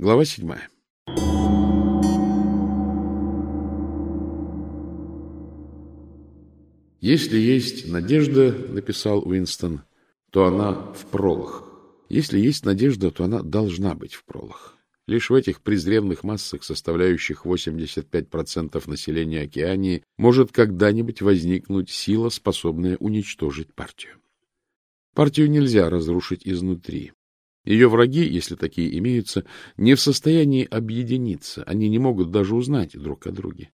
Глава седьмая. «Если есть надежда, — написал Уинстон, — то она в пролах. Если есть надежда, то она должна быть в пролах. Лишь в этих презренных массах, составляющих 85% населения Океании, может когда-нибудь возникнуть сила, способная уничтожить партию. Партию нельзя разрушить изнутри. Ее враги, если такие имеются, не в состоянии объединиться, они не могут даже узнать друг о друге.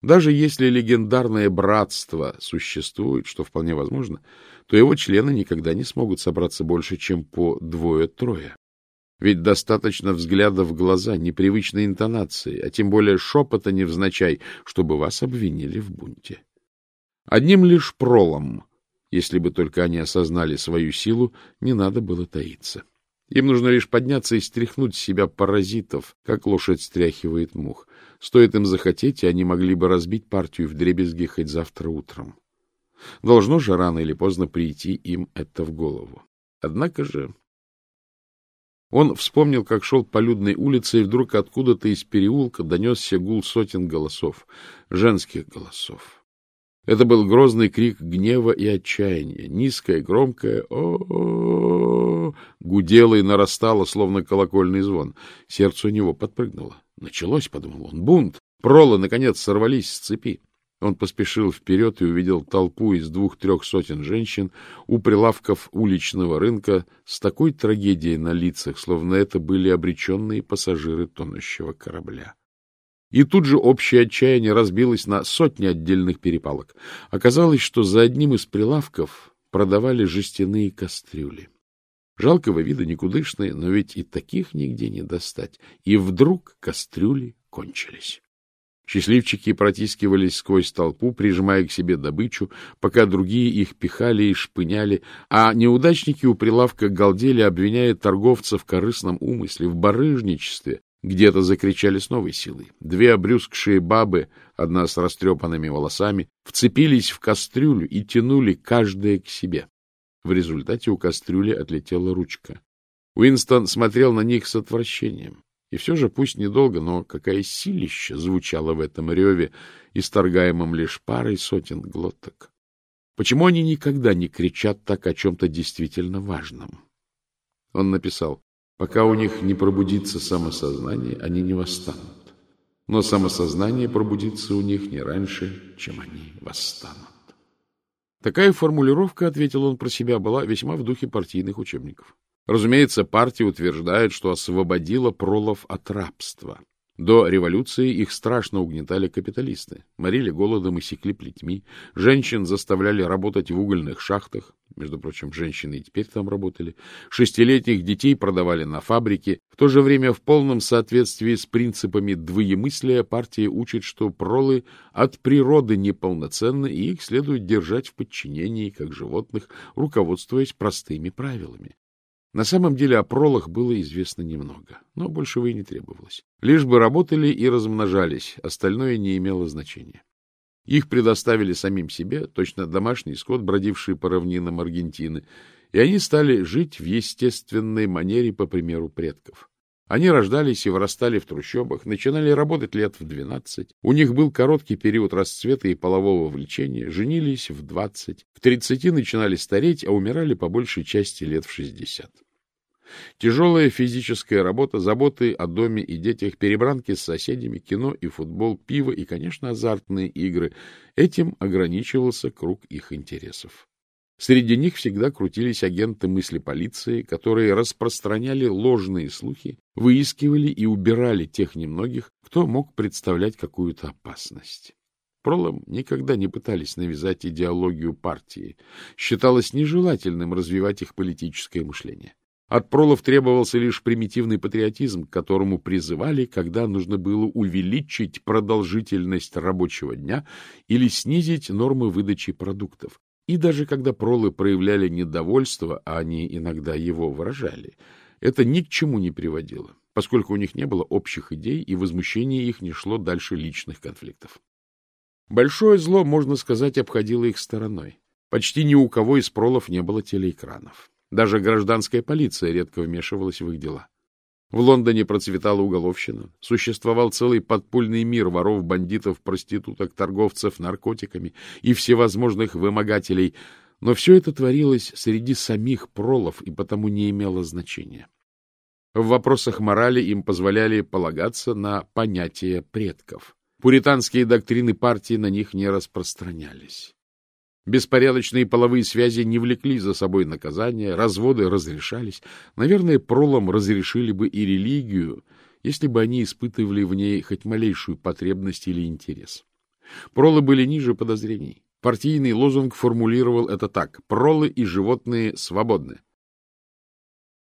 Даже если легендарное братство существует, что вполне возможно, то его члены никогда не смогут собраться больше, чем по двое-трое. Ведь достаточно взгляда в глаза, непривычной интонации, а тем более шепота невзначай, чтобы вас обвинили в бунте. Одним лишь пролом, если бы только они осознали свою силу, не надо было таиться. Им нужно лишь подняться и стряхнуть с себя паразитов, как лошадь стряхивает мух. Стоит им захотеть, и они могли бы разбить партию в дребезги хоть завтра утром. Должно же рано или поздно прийти им это в голову. Однако же... Он вспомнил, как шел по людной улице, и вдруг откуда-то из переулка донесся гул сотен голосов, женских голосов. Это был грозный крик гнева и отчаяния, низкое, громкое о, -о, -о, -о гудело и нарастало, словно колокольный звон. Сердце у него подпрыгнуло. Началось, — подумал он, — бунт. Пролы, наконец, сорвались с цепи. Он поспешил вперед и увидел толпу из двух-трех сотен женщин у прилавков уличного рынка с такой трагедией на лицах, словно это были обреченные пассажиры тонущего корабля. И тут же общее отчаяние разбилось на сотни отдельных перепалок. Оказалось, что за одним из прилавков продавали жестяные кастрюли. Жалкого вида, никудышные, но ведь и таких нигде не достать. И вдруг кастрюли кончились. Счастливчики протискивались сквозь толпу, прижимая к себе добычу, пока другие их пихали и шпыняли, а неудачники у прилавка галдели, обвиняя торговца в корыстном умысле, в барыжничестве, где-то закричали с новой силой. Две обрюзгшие бабы, одна с растрепанными волосами, вцепились в кастрюлю и тянули каждая к себе. В результате у кастрюли отлетела ручка. Уинстон смотрел на них с отвращением. И все же, пусть недолго, но какая силища звучала в этом реве, исторгаемом лишь парой сотен глоток. Почему они никогда не кричат так о чем-то действительно важном? Он написал, Пока у них не пробудится самосознание, они не восстанут. Но самосознание пробудится у них не раньше, чем они восстанут. Такая формулировка, ответил он про себя, была весьма в духе партийных учебников. Разумеется, партия утверждает, что освободила пролов от рабства. До революции их страшно угнетали капиталисты, морили голодом и секли плетьми, женщин заставляли работать в угольных шахтах, между прочим, женщины и теперь там работали, шестилетних детей продавали на фабрике. В то же время в полном соответствии с принципами двоемыслия партия учит, что пролы от природы неполноценны, и их следует держать в подчинении, как животных, руководствуясь простыми правилами. На самом деле о пролах было известно немного, но большего и не требовалось. Лишь бы работали и размножались, остальное не имело значения. Их предоставили самим себе, точно домашний скот, бродивший по равнинам Аргентины, и они стали жить в естественной манере по примеру предков. Они рождались и вырастали в трущобах, начинали работать лет в двенадцать. У них был короткий период расцвета и полового влечения, женились в двадцать, в тридцати начинали стареть, а умирали по большей части лет в шестьдесят. Тяжелая физическая работа, заботы о доме и детях, перебранки с соседями, кино и футбол, пиво и, конечно, азартные игры — этим ограничивался круг их интересов. Среди них всегда крутились агенты мысли полиции, которые распространяли ложные слухи, выискивали и убирали тех немногих, кто мог представлять какую-то опасность. Пролом никогда не пытались навязать идеологию партии. Считалось нежелательным развивать их политическое мышление. От пролов требовался лишь примитивный патриотизм, к которому призывали, когда нужно было увеличить продолжительность рабочего дня или снизить нормы выдачи продуктов. И даже когда пролы проявляли недовольство, а они иногда его выражали, это ни к чему не приводило, поскольку у них не было общих идей, и возмущение их не шло дальше личных конфликтов. Большое зло, можно сказать, обходило их стороной. Почти ни у кого из пролов не было телеэкранов. Даже гражданская полиция редко вмешивалась в их дела. В Лондоне процветала уголовщина, существовал целый подпольный мир воров, бандитов, проституток, торговцев наркотиками и всевозможных вымогателей, но все это творилось среди самих пролов и потому не имело значения. В вопросах морали им позволяли полагаться на понятия предков. Пуританские доктрины партии на них не распространялись. Беспорядочные половые связи не влекли за собой наказания, разводы разрешались. Наверное, пролом разрешили бы и религию, если бы они испытывали в ней хоть малейшую потребность или интерес. Пролы были ниже подозрений. Партийный лозунг формулировал это так «Пролы и животные свободны».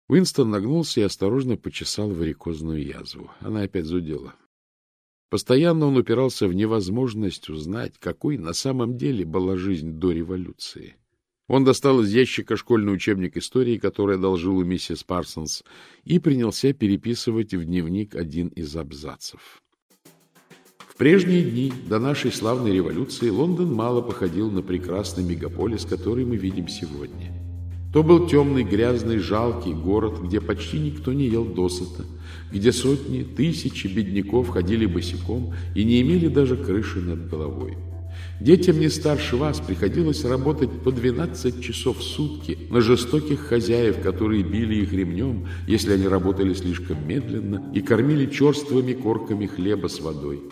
Уинстон нагнулся и осторожно почесал варикозную язву. Она опять зудела. Постоянно он упирался в невозможность узнать, какой на самом деле была жизнь до революции. Он достал из ящика школьный учебник истории, который одолжил у миссис Парсонс, и принялся переписывать в дневник один из абзацев. В прежние дни, до нашей славной революции, Лондон мало походил на прекрасный мегаполис, который мы видим сегодня. То был темный, грязный, жалкий город, где почти никто не ел досыта, где сотни, тысячи бедняков ходили босиком и не имели даже крыши над головой. Детям не старше вас приходилось работать по 12 часов в сутки на жестоких хозяев, которые били их ремнем, если они работали слишком медленно, и кормили черствыми корками хлеба с водой.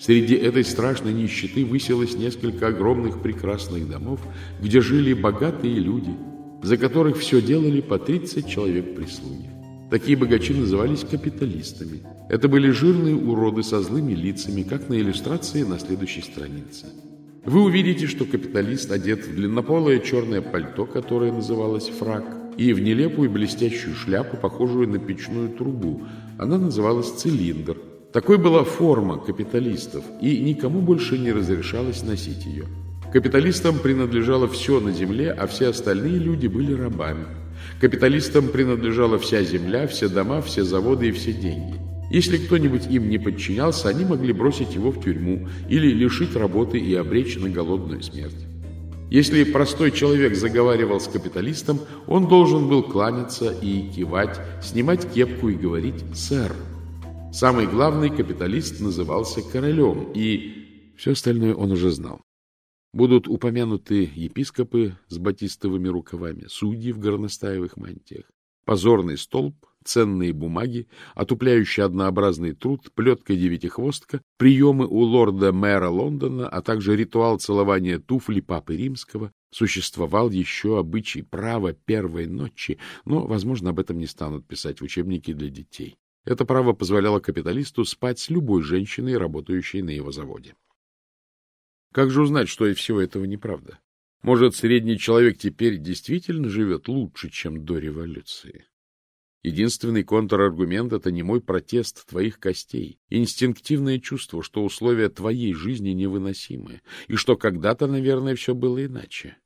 Среди этой страшной нищеты высилось несколько огромных прекрасных домов, где жили богатые люди – за которых все делали по 30 человек прислуги. Такие богачи назывались капиталистами. Это были жирные уроды со злыми лицами, как на иллюстрации на следующей странице. Вы увидите, что капиталист одет в длиннополое черное пальто, которое называлось фрак, и в нелепую блестящую шляпу, похожую на печную трубу. Она называлась цилиндр. Такой была форма капиталистов, и никому больше не разрешалось носить ее. Капиталистам принадлежало все на земле, а все остальные люди были рабами. Капиталистам принадлежала вся земля, все дома, все заводы и все деньги. Если кто-нибудь им не подчинялся, они могли бросить его в тюрьму или лишить работы и обречь на голодную смерть. Если простой человек заговаривал с капиталистом, он должен был кланяться и кивать, снимать кепку и говорить «сэр». Самый главный капиталист назывался королем, и все остальное он уже знал. Будут упомянуты епископы с батистовыми рукавами, судьи в горностаевых мантиях, позорный столб, ценные бумаги, отупляющий однообразный труд, плетка-девятихвостка, приемы у лорда-мэра Лондона, а также ритуал целования туфли папы римского, существовал еще обычай права первой ночи, но, возможно, об этом не станут писать в учебнике для детей. Это право позволяло капиталисту спать с любой женщиной, работающей на его заводе. Как же узнать, что и всего этого неправда? Может, средний человек теперь действительно живет лучше, чем до революции? Единственный контраргумент — это не мой протест твоих костей, инстинктивное чувство, что условия твоей жизни невыносимы, и что когда-то, наверное, все было иначе.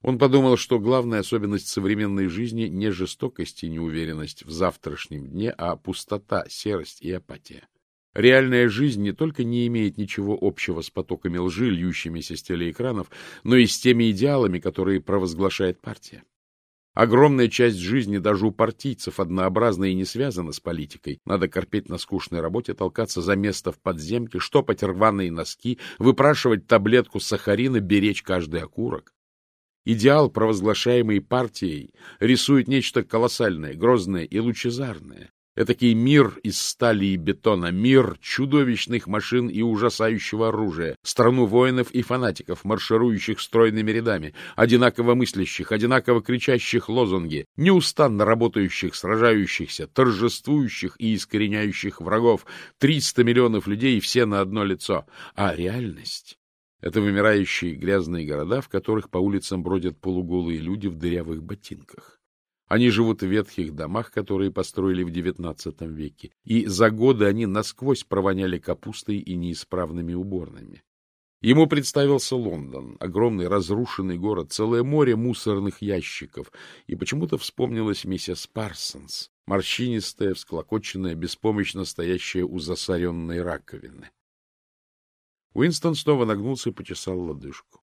Он подумал, что главная особенность современной жизни не жестокость и неуверенность в завтрашнем дне, а пустота, серость и апатия. Реальная жизнь не только не имеет ничего общего с потоками лжи, льющимися с телеэкранов, но и с теми идеалами, которые провозглашает партия. Огромная часть жизни даже у партийцев однообразна и не связана с политикой. Надо корпеть на скучной работе, толкаться за место в подземке, штопать рваные носки, выпрашивать таблетку сахарина, беречь каждый окурок. Идеал, провозглашаемый партией, рисует нечто колоссальное, грозное и лучезарное. Этакий мир из стали и бетона, мир чудовищных машин и ужасающего оружия, страну воинов и фанатиков, марширующих стройными рядами, одинаково мыслящих, одинаково кричащих лозунги, неустанно работающих, сражающихся, торжествующих и искореняющих врагов, 300 миллионов людей, все на одно лицо. А реальность — это вымирающие грязные города, в которых по улицам бродят полуголые люди в дырявых ботинках. Они живут в ветхих домах, которые построили в XIX веке, и за годы они насквозь провоняли капустой и неисправными уборными. Ему представился Лондон, огромный разрушенный город, целое море мусорных ящиков, и почему-то вспомнилась миссис Парсонс, морщинистая, всклокоченная, беспомощно стоящая у засоренной раковины. Уинстон снова нагнулся и почесал лодыжку.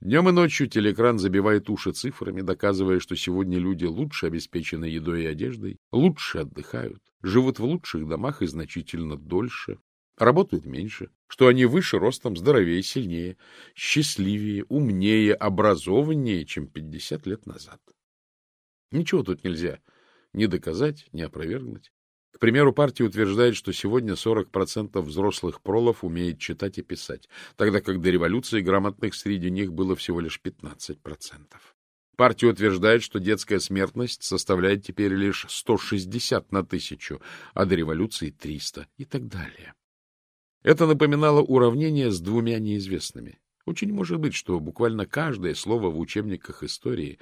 Днем и ночью телекран забивает уши цифрами, доказывая, что сегодня люди лучше обеспечены едой и одеждой, лучше отдыхают, живут в лучших домах и значительно дольше, работают меньше, что они выше ростом, здоровее, сильнее, счастливее, умнее, образованнее, чем 50 лет назад. Ничего тут нельзя ни доказать, ни опровергнуть. К примеру, партия утверждает, что сегодня 40% взрослых пролов умеет читать и писать, тогда как до революции грамотных среди них было всего лишь 15%. Партия утверждает, что детская смертность составляет теперь лишь 160 на тысячу, а до революции 300 и так далее. Это напоминало уравнение с двумя неизвестными. Очень может быть, что буквально каждое слово в учебниках истории,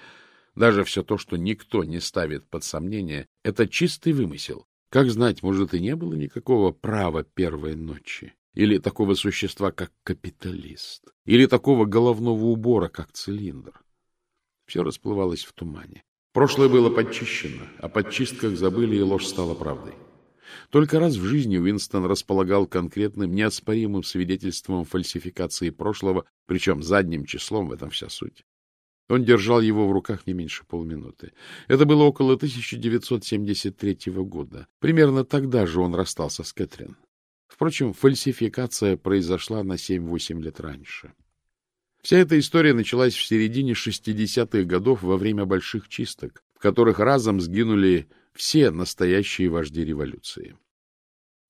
даже все то, что никто не ставит под сомнение, это чистый вымысел, как знать, может, и не было никакого права первой ночи, или такого существа, как капиталист, или такого головного убора, как цилиндр. Все расплывалось в тумане. Прошлое было подчищено, о подчистках забыли, и ложь стала правдой. Только раз в жизни Уинстон располагал конкретным, неоспоримым свидетельством фальсификации прошлого, причем задним числом, в этом вся суть. Он держал его в руках не меньше полминуты. Это было около 1973 года. Примерно тогда же он расстался с Кэтрин. Впрочем, фальсификация произошла на 7-8 лет раньше. Вся эта история началась в середине 60-х годов во время больших чисток, в которых разом сгинули все настоящие вожди революции.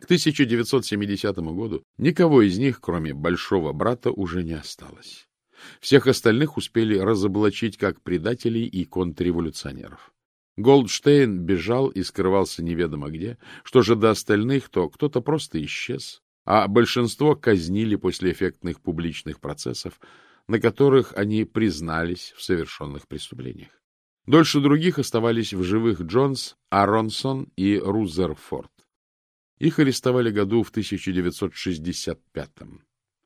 К 1970 году никого из них, кроме большого брата, уже не осталось. Всех остальных успели разоблачить как предателей и контрреволюционеров. Голдштейн бежал и скрывался неведомо где. Что же до остальных, то кто-то просто исчез, а большинство казнили после эффектных публичных процессов, на которых они признались в совершенных преступлениях. Дольше других оставались в живых Джонс, Аронсон и Рузерфорд. Их арестовали году в 1965 -м.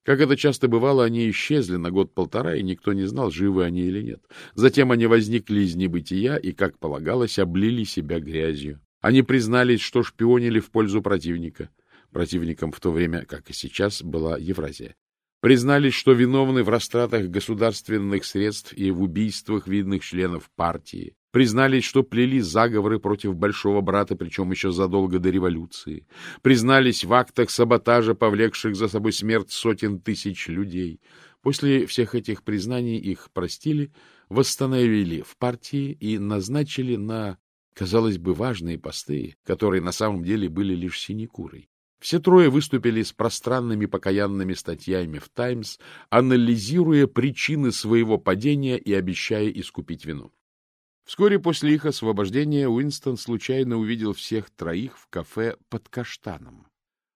Как это часто бывало, они исчезли на год-полтора, и никто не знал, живы они или нет. Затем они возникли из небытия и, как полагалось, облили себя грязью. Они признались, что шпионили в пользу противника. Противником в то время, как и сейчас, была Евразия. Признались, что виновны в растратах государственных средств и в убийствах видных членов партии признались, что плели заговоры против большого брата, причем еще задолго до революции, признались в актах саботажа, повлекших за собой смерть сотен тысяч людей. После всех этих признаний их простили, восстановили в партии и назначили на, казалось бы, важные посты, которые на самом деле были лишь синекурой. Все трое выступили с пространными покаянными статьями в «Таймс», анализируя причины своего падения и обещая искупить вину. Вскоре после их освобождения Уинстон случайно увидел всех троих в кафе под каштаном.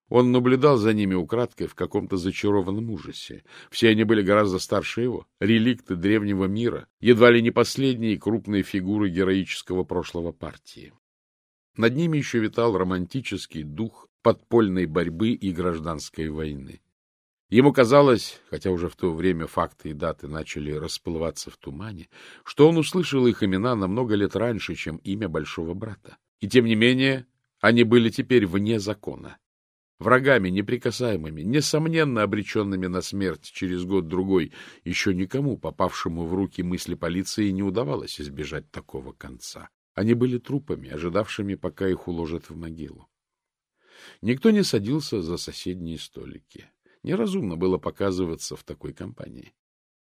Он наблюдал за ними украдкой в каком-то зачарованном ужасе. Все они были гораздо старше его, реликты древнего мира, едва ли не последние крупные фигуры героического прошлого партии. Над ними еще витал романтический дух подпольной борьбы и гражданской войны. Ему казалось, хотя уже в то время факты и даты начали расплываться в тумане, что он услышал их имена намного лет раньше, чем имя Большого Брата. И тем не менее, они были теперь вне закона. Врагами неприкасаемыми, несомненно обреченными на смерть через год-другой, еще никому, попавшему в руки мысли полиции, не удавалось избежать такого конца. Они были трупами, ожидавшими, пока их уложат в могилу. Никто не садился за соседние столики. Неразумно было показываться в такой компании.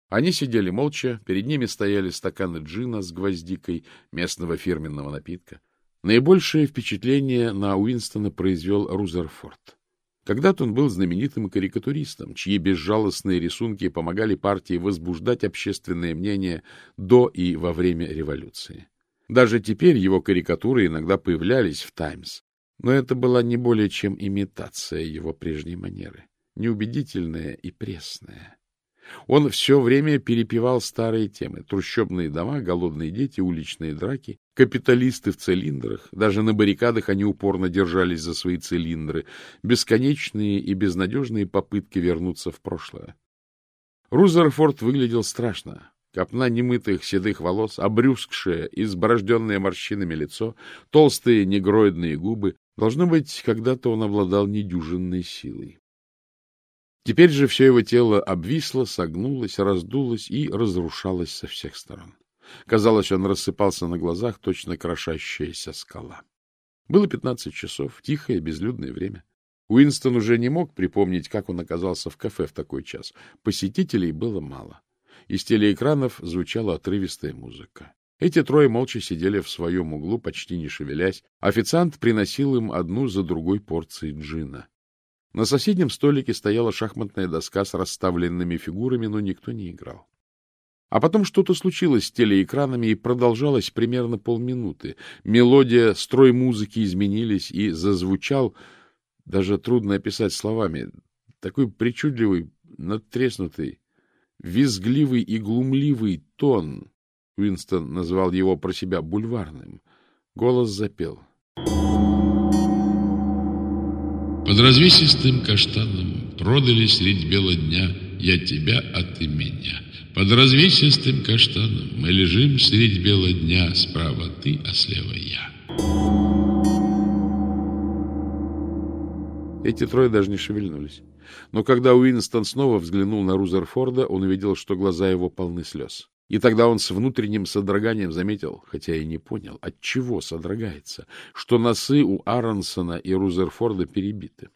Они сидели молча, перед ними стояли стаканы джина с гвоздикой, местного фирменного напитка. Наибольшее впечатление на Уинстона произвел Рузерфорд. Когда-то он был знаменитым карикатуристом, чьи безжалостные рисунки помогали партии возбуждать общественное мнение до и во время революции. Даже теперь его карикатуры иногда появлялись в «Таймс», но это была не более чем имитация его прежней манеры неубедительное и пресное. Он все время перепевал старые темы. Трущобные дома, голодные дети, уличные драки, капиталисты в цилиндрах. Даже на баррикадах они упорно держались за свои цилиндры. Бесконечные и безнадежные попытки вернуться в прошлое. Рузерфорд выглядел страшно. Копна немытых седых волос, обрюзгшее, изборожденное морщинами лицо, толстые негроидные губы. Должно быть, когда-то он обладал недюжинной силой. Теперь же все его тело обвисло, согнулось, раздулось и разрушалось со всех сторон. Казалось, он рассыпался на глазах, точно крошащаяся скала. Было пятнадцать часов, тихое, безлюдное время. Уинстон уже не мог припомнить, как он оказался в кафе в такой час. Посетителей было мало. Из телеэкранов звучала отрывистая музыка. Эти трое молча сидели в своем углу, почти не шевелясь. Официант приносил им одну за другой порции джина. На соседнем столике стояла шахматная доска с расставленными фигурами, но никто не играл. А потом что-то случилось с телеэкранами и продолжалось примерно полминуты. Мелодия, строй музыки изменились, и зазвучал, даже трудно описать словами, такой причудливый, надтреснутый, визгливый и глумливый тон. Уинстон назвал его про себя бульварным. Голос запел. Под развесистым каштаном продали средь бела дня я тебя, а ты меня. Под развесистым каштаном мы лежим средь бела дня, справа ты, а слева я. Эти трое даже не шевельнулись. Но когда Уинстон снова взглянул на Рузерфорда, он увидел, что глаза его полны слез. И тогда он с внутренним содроганием заметил, хотя и не понял, от чего содрогается, что носы у Аронсона и Рузерфорда перебиты.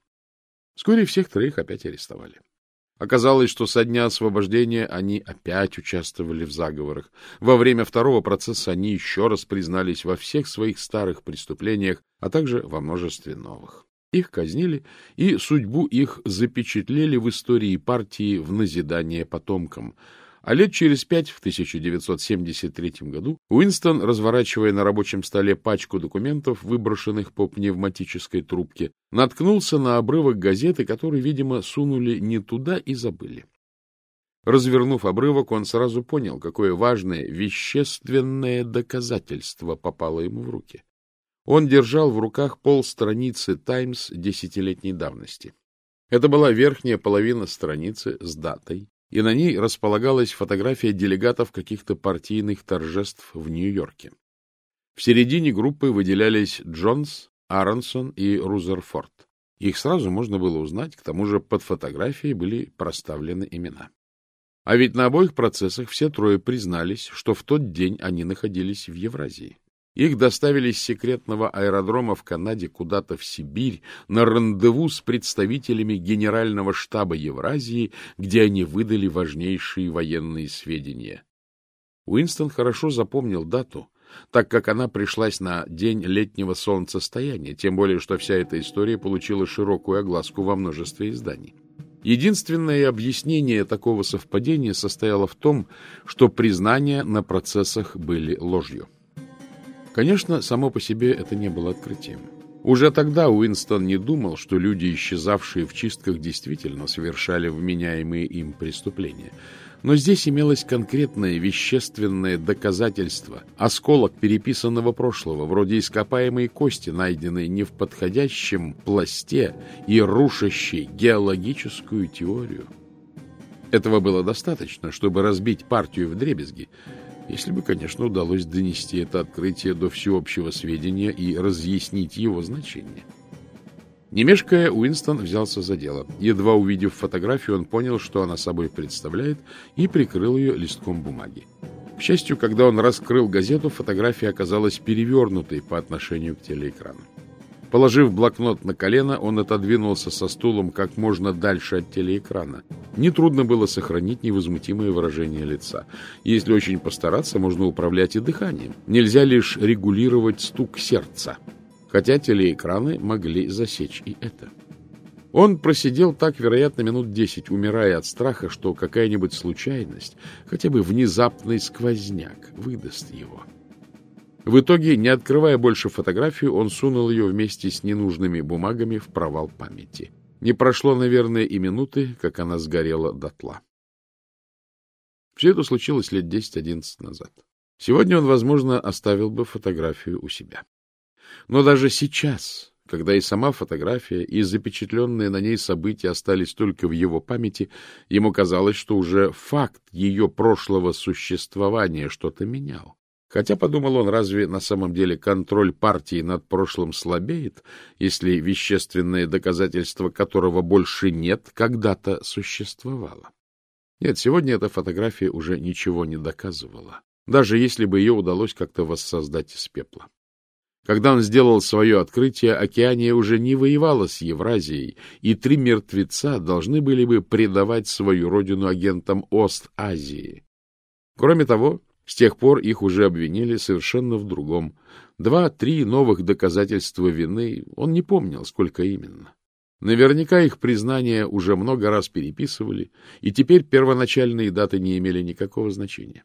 Вскоре всех троих опять арестовали. Оказалось, что со дня освобождения они опять участвовали в заговорах. Во время второго процесса они еще раз признались во всех своих старых преступлениях, а также во множестве новых. Их казнили, и судьбу их запечатлели в истории партии в назидание потомкам — а лет через пять, в 1973 году, Уинстон, разворачивая на рабочем столе пачку документов, выброшенных по пневматической трубке, наткнулся на обрывок газеты, который, видимо, сунули не туда и забыли. Развернув обрывок, он сразу понял, какое важное вещественное доказательство попало ему в руки. Он держал в руках полстраницы «Таймс» десятилетней давности. Это была верхняя половина страницы с датой, и на ней располагалась фотография делегатов каких-то партийных торжеств в Нью-Йорке. В середине группы выделялись Джонс, Аронсон и Рузерфорд. Их сразу можно было узнать, к тому же под фотографией были проставлены имена. А ведь на обоих процессах все трое признались, что в тот день они находились в Евразии. Их доставили с секретного аэродрома в Канаде куда-то в Сибирь на рандеву с представителями Генерального штаба Евразии, где они выдали важнейшие военные сведения. Уинстон хорошо запомнил дату, так как она пришлась на день летнего солнцестояния, тем более, что вся эта история получила широкую огласку во множестве изданий. Единственное объяснение такого совпадения состояло в том, что признания на процессах были ложью. Конечно, само по себе это не было открытием. Уже тогда Уинстон не думал, что люди, исчезавшие в чистках, действительно совершали вменяемые им преступления. Но здесь имелось конкретное вещественное доказательство, осколок переписанного прошлого, вроде ископаемой кости, найденной не в подходящем пласте и рушащей геологическую теорию. Этого было достаточно, чтобы разбить партию в дребезги, если бы, конечно, удалось донести это открытие до всеобщего сведения и разъяснить его значение. Не мешкая, Уинстон взялся за дело. Едва увидев фотографию, он понял, что она собой представляет, и прикрыл ее листком бумаги. К счастью, когда он раскрыл газету, фотография оказалась перевернутой по отношению к телеэкрану. Положив блокнот на колено, он отодвинулся со стулом как можно дальше от телеэкрана. Нетрудно было сохранить невозмутимое выражение лица. Если очень постараться, можно управлять и дыханием. Нельзя лишь регулировать стук сердца. Хотя телеэкраны могли засечь и это. Он просидел так, вероятно, минут десять, умирая от страха, что какая-нибудь случайность, хотя бы внезапный сквозняк, выдаст его. В итоге, не открывая больше фотографию, он сунул ее вместе с ненужными бумагами в провал памяти. Не прошло, наверное, и минуты, как она сгорела дотла. Все это случилось лет 10-11 назад. Сегодня он, возможно, оставил бы фотографию у себя. Но даже сейчас, когда и сама фотография, и запечатленные на ней события остались только в его памяти, ему казалось, что уже факт ее прошлого существования что-то менял Хотя, подумал он, разве на самом деле контроль партии над прошлым слабеет, если вещественное доказательство которого больше нет, когда-то существовало? Нет, сегодня эта фотография уже ничего не доказывала, даже если бы ее удалось как-то воссоздать из пепла. Когда он сделал свое открытие, Океания уже не воевала с Евразией, и три мертвеца должны были бы предавать свою родину агентам Ост-Азии. Кроме того, с тех пор их уже обвинили совершенно в другом. Два-три новых доказательства вины, он не помнил, сколько именно. Наверняка их признания уже много раз переписывали, и теперь первоначальные даты не имели никакого значения.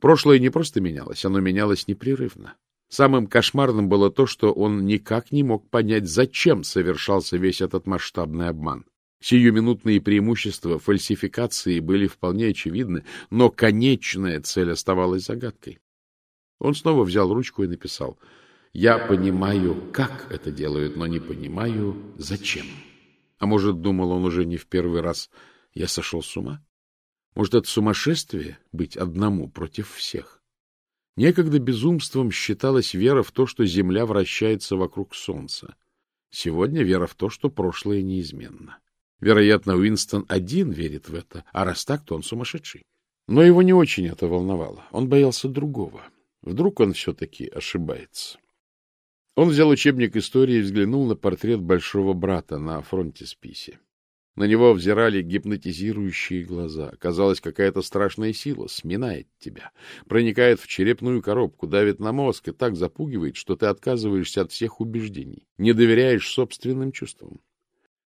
Прошлое не просто менялось, оно менялось непрерывно. Самым кошмарным было то, что он никак не мог понять, зачем совершался весь этот масштабный обман. Сиюминутные преимущества фальсификации были вполне очевидны, но конечная цель оставалась загадкой. Он снова взял ручку и написал «Я понимаю, как это делают, но не понимаю, зачем». А может, думал он уже не в первый раз, я сошел с ума? Может, это сумасшествие — быть одному против всех? Некогда безумством считалась вера в то, что Земля вращается вокруг Солнца. Сегодня вера в то, что прошлое неизменно. Вероятно, Уинстон один верит в это, а раз так, то он сумасшедший. Но его не очень это волновало. Он боялся другого. Вдруг он все-таки ошибается. Он взял учебник истории и взглянул на портрет большого брата на фронтисписе. На него взирали гипнотизирующие глаза. Казалось, какая-то страшная сила сминает тебя, проникает в черепную коробку, давит на мозг и так запугивает, что ты отказываешься от всех убеждений, не доверяешь собственным чувствам.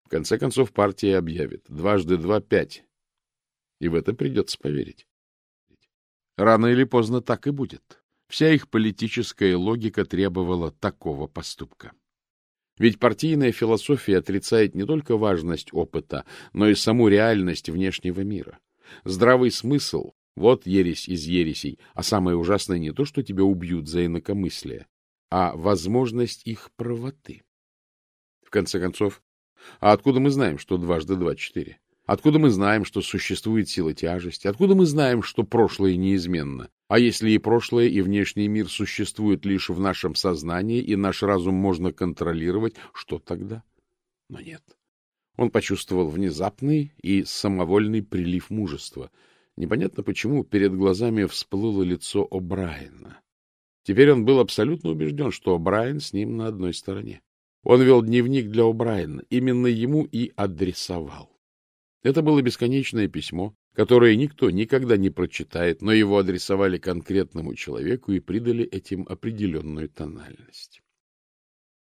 В конце концов, партия объявит. Дважды два — пять. И в это придется поверить. Рано или поздно так и будет. Вся их политическая логика требовала такого поступка. Ведь партийная философия отрицает не только важность опыта, но и саму реальность внешнего мира. Здравый смысл — вот ересь из ересей, а самое ужасное не то, что тебя убьют за инакомыслие, а возможность их правоты. В конце концов, а откуда мы знаем, что дважды два — четыре? Откуда мы знаем, что существует сила тяжести? Откуда мы знаем, что прошлое неизменно? А если и прошлое, и внешний мир существуют лишь в нашем сознании, и наш разум можно контролировать, что тогда? Но нет. Он почувствовал внезапный и самовольный прилив мужества. Непонятно почему перед глазами всплыло лицо О'Брайена. Теперь он был абсолютно убежден, что О'Брайен с ним на одной стороне. Он вел дневник для О'Брайена, именно ему и адресовал. Это было бесконечное письмо, которое никто никогда не прочитает, но его адресовали конкретному человеку и придали этим определенную тональность.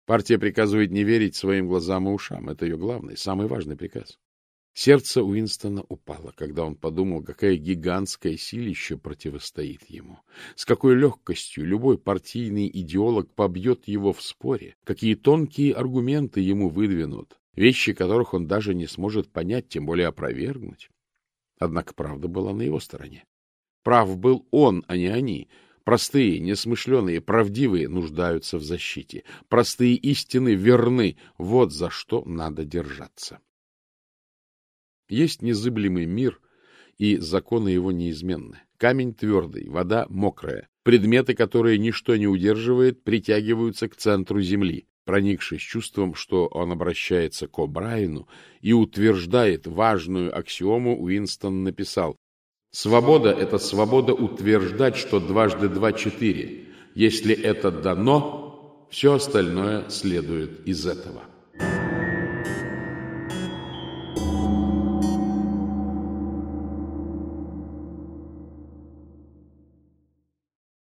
Партия приказывает не верить своим глазам и ушам. Это ее главный, самый важный приказ. Сердце Уинстона упало, когда он подумал, какая гигантская силища противостоит ему. С какой легкостью любой партийный идеолог побьет его в споре, какие тонкие аргументы ему выдвинут, вещи которых он даже не сможет понять, тем более опровергнуть. Однако правда была на его стороне. Прав был он, а не они. Простые, несмышленые, правдивые нуждаются в защите. Простые истины верны. Вот за что надо держаться. Есть незыблемый мир, и законы его неизменны. Камень твердый, вода мокрая. Предметы, которые ничто не удерживает, притягиваются к центру земли. Проникшись чувством, что он обращается к О'Брайену и утверждает важную аксиому, Уинстон написал «Свобода — это свобода утверждать, что дважды два — четыре. Если это дано, все остальное следует из этого».